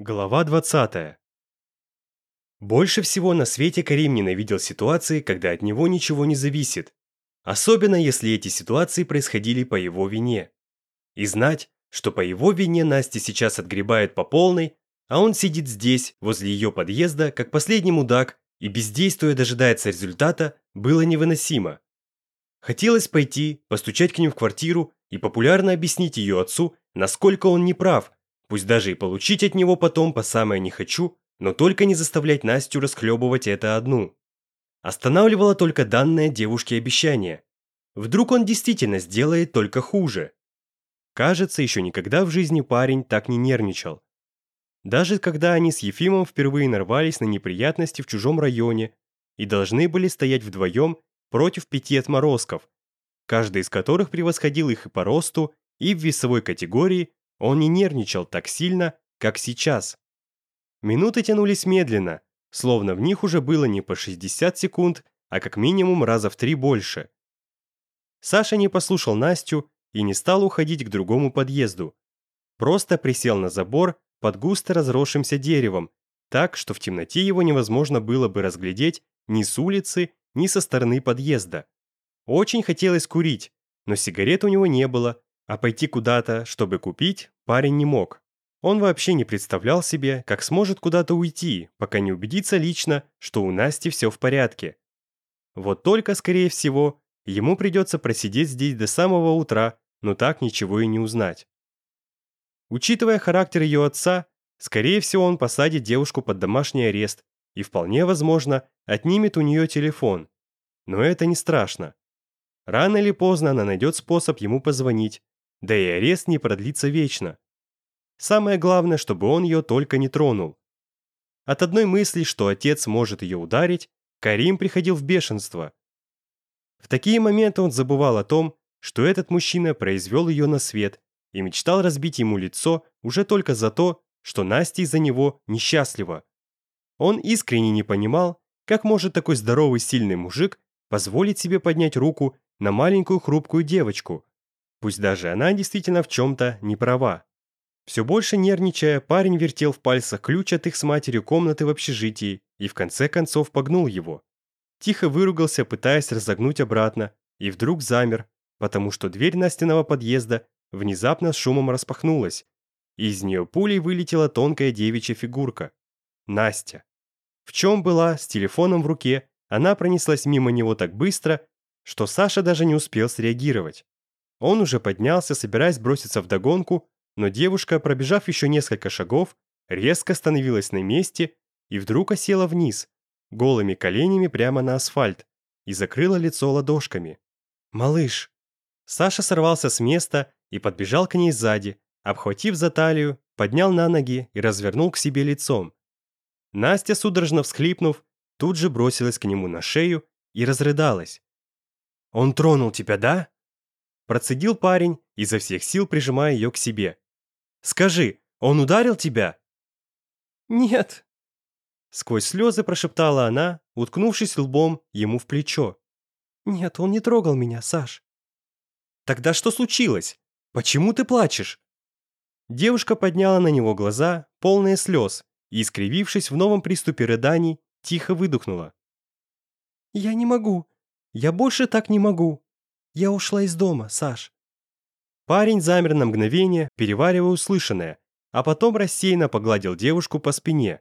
Глава 20. Больше всего на свете Карим ненавидел ситуации, когда от него ничего не зависит, особенно если эти ситуации происходили по его вине. И знать, что по его вине Настя сейчас отгребает по полной, а он сидит здесь, возле ее подъезда, как последний мудак, и бездействуя дожидается результата, было невыносимо. Хотелось пойти, постучать к ним в квартиру и популярно объяснить ее отцу, насколько он неправ Пусть даже и получить от него потом по самое не хочу, но только не заставлять Настю расхлебывать это одну. Останавливало только данное девушке обещание. Вдруг он действительно сделает только хуже. Кажется, еще никогда в жизни парень так не нервничал. Даже когда они с Ефимом впервые нарвались на неприятности в чужом районе и должны были стоять вдвоем против пяти отморозков, каждый из которых превосходил их и по росту, и в весовой категории, он не нервничал так сильно, как сейчас. Минуты тянулись медленно, словно в них уже было не по 60 секунд, а как минимум раза в три больше. Саша не послушал Настю и не стал уходить к другому подъезду. Просто присел на забор под густо разросшимся деревом, так, что в темноте его невозможно было бы разглядеть ни с улицы, ни со стороны подъезда. Очень хотелось курить, но сигарет у него не было, а пойти куда-то, чтобы купить, парень не мог. Он вообще не представлял себе, как сможет куда-то уйти, пока не убедится лично, что у Насти все в порядке. Вот только, скорее всего, ему придется просидеть здесь до самого утра, но так ничего и не узнать. Учитывая характер ее отца, скорее всего, он посадит девушку под домашний арест и, вполне возможно, отнимет у нее телефон. Но это не страшно. Рано или поздно она найдет способ ему позвонить да и арест не продлится вечно. Самое главное, чтобы он ее только не тронул. От одной мысли, что отец может ее ударить, Карим приходил в бешенство. В такие моменты он забывал о том, что этот мужчина произвел ее на свет и мечтал разбить ему лицо уже только за то, что Настя из-за него несчастлива. Он искренне не понимал, как может такой здоровый сильный мужик позволить себе поднять руку на маленькую хрупкую девочку – Пусть даже она действительно в чем-то не права. Все больше нервничая, парень вертел в пальцах ключ от их с матерью комнаты в общежитии и в конце концов погнул его. Тихо выругался, пытаясь разогнуть обратно, и вдруг замер, потому что дверь Настиного подъезда внезапно с шумом распахнулась, и из нее пулей вылетела тонкая девичья фигурка. Настя. В чем была, с телефоном в руке, она пронеслась мимо него так быстро, что Саша даже не успел среагировать. Он уже поднялся, собираясь броситься в догонку, но девушка, пробежав еще несколько шагов, резко остановилась на месте и вдруг осела вниз, голыми коленями прямо на асфальт, и закрыла лицо ладошками. «Малыш!» Саша сорвался с места и подбежал к ней сзади, обхватив за талию, поднял на ноги и развернул к себе лицом. Настя, судорожно всхлипнув, тут же бросилась к нему на шею и разрыдалась. «Он тронул тебя, да?» Процедил парень, изо всех сил прижимая ее к себе. «Скажи, он ударил тебя?» «Нет». Сквозь слезы прошептала она, уткнувшись лбом ему в плечо. «Нет, он не трогал меня, Саш». «Тогда что случилось? Почему ты плачешь?» Девушка подняла на него глаза, полные слез, и, искривившись в новом приступе рыданий, тихо выдохнула. «Я не могу. Я больше так не могу. Я ушла из дома, Саш». Парень замер на мгновение, переваривая услышанное, а потом рассеянно погладил девушку по спине.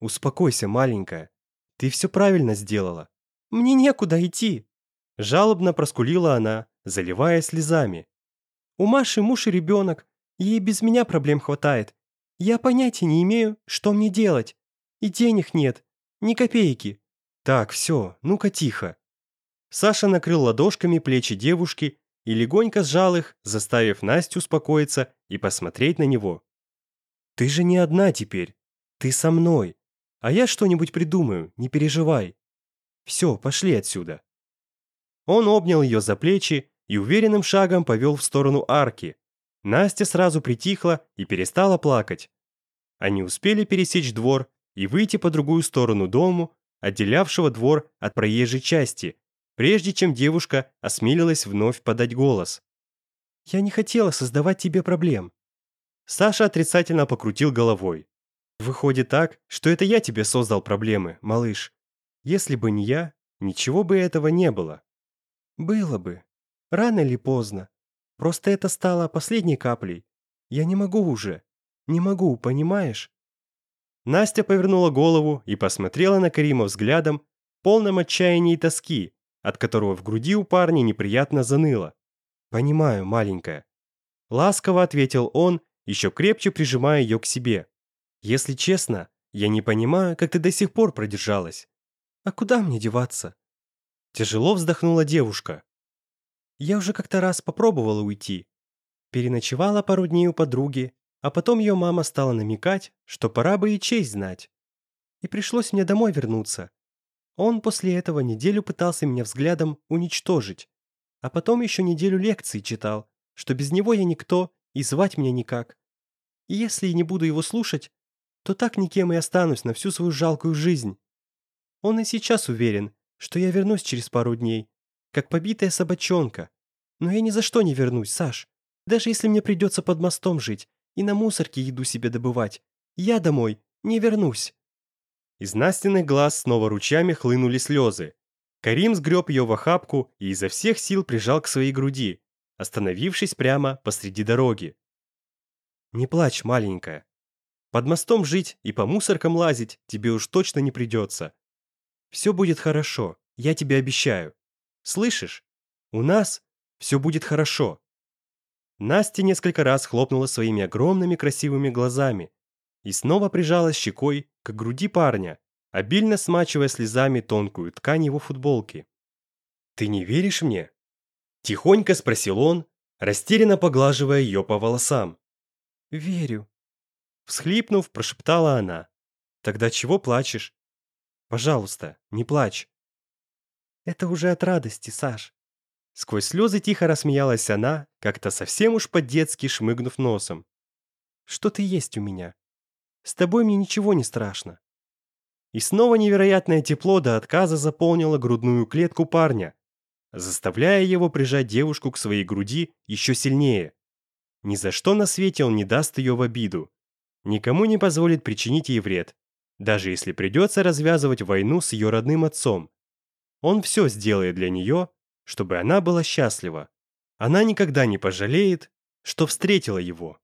«Успокойся, маленькая. Ты все правильно сделала. Мне некуда идти!» Жалобно проскулила она, заливая слезами. «У Маши муж и ребенок. Ей без меня проблем хватает. Я понятия не имею, что мне делать. И денег нет. Ни копейки». «Так, все, ну-ка тихо. Саша накрыл ладошками плечи девушки и легонько сжал их, заставив Настю успокоиться и посмотреть на него. «Ты же не одна теперь. Ты со мной. А я что-нибудь придумаю, не переживай. Все, пошли отсюда». Он обнял ее за плечи и уверенным шагом повел в сторону арки. Настя сразу притихла и перестала плакать. Они успели пересечь двор и выйти по другую сторону дому, отделявшего двор от проезжей части, прежде чем девушка осмелилась вновь подать голос. «Я не хотела создавать тебе проблем». Саша отрицательно покрутил головой. «Выходит так, что это я тебе создал проблемы, малыш. Если бы не я, ничего бы этого не было». «Было бы. Рано или поздно. Просто это стало последней каплей. Я не могу уже. Не могу, понимаешь?» Настя повернула голову и посмотрела на Карима взглядом, полным отчаяния и тоски, от которого в груди у парня неприятно заныло. «Понимаю, маленькая». Ласково ответил он, еще крепче прижимая ее к себе. «Если честно, я не понимаю, как ты до сих пор продержалась. А куда мне деваться?» Тяжело вздохнула девушка. «Я уже как-то раз попробовала уйти. Переночевала пару дней у подруги, а потом ее мама стала намекать, что пора бы и честь знать. И пришлось мне домой вернуться. Он после этого неделю пытался меня взглядом уничтожить, а потом еще неделю лекции читал, что без него я никто и звать меня никак. И если я не буду его слушать, то так никем и останусь на всю свою жалкую жизнь. Он и сейчас уверен, что я вернусь через пару дней, как побитая собачонка. Но я ни за что не вернусь, Саш. Даже если мне придется под мостом жить и на мусорке еду себе добывать, я домой не вернусь. Из Настиных глаз снова ручьями хлынули слезы. Карим сгреб ее в охапку и изо всех сил прижал к своей груди, остановившись прямо посреди дороги. «Не плачь, маленькая. Под мостом жить и по мусоркам лазить тебе уж точно не придется. Все будет хорошо, я тебе обещаю. Слышишь? У нас все будет хорошо». Настя несколько раз хлопнула своими огромными красивыми глазами, и снова прижалась щекой к груди парня, обильно смачивая слезами тонкую ткань его футболки. «Ты не веришь мне?» Тихонько спросил он, растерянно поглаживая ее по волосам. «Верю», — всхлипнув, прошептала она. «Тогда чего плачешь? Пожалуйста, не плачь». «Это уже от радости, Саш». Сквозь слезы тихо рассмеялась она, как-то совсем уж по-детски шмыгнув носом. «Что ты есть у меня?» С тобой мне ничего не страшно. И снова невероятное тепло до отказа заполнило грудную клетку парня, заставляя его прижать девушку к своей груди еще сильнее. Ни за что на свете он не даст ее в обиду. Никому не позволит причинить ей вред, даже если придется развязывать войну с ее родным отцом. Он все сделает для нее, чтобы она была счастлива. Она никогда не пожалеет, что встретила его.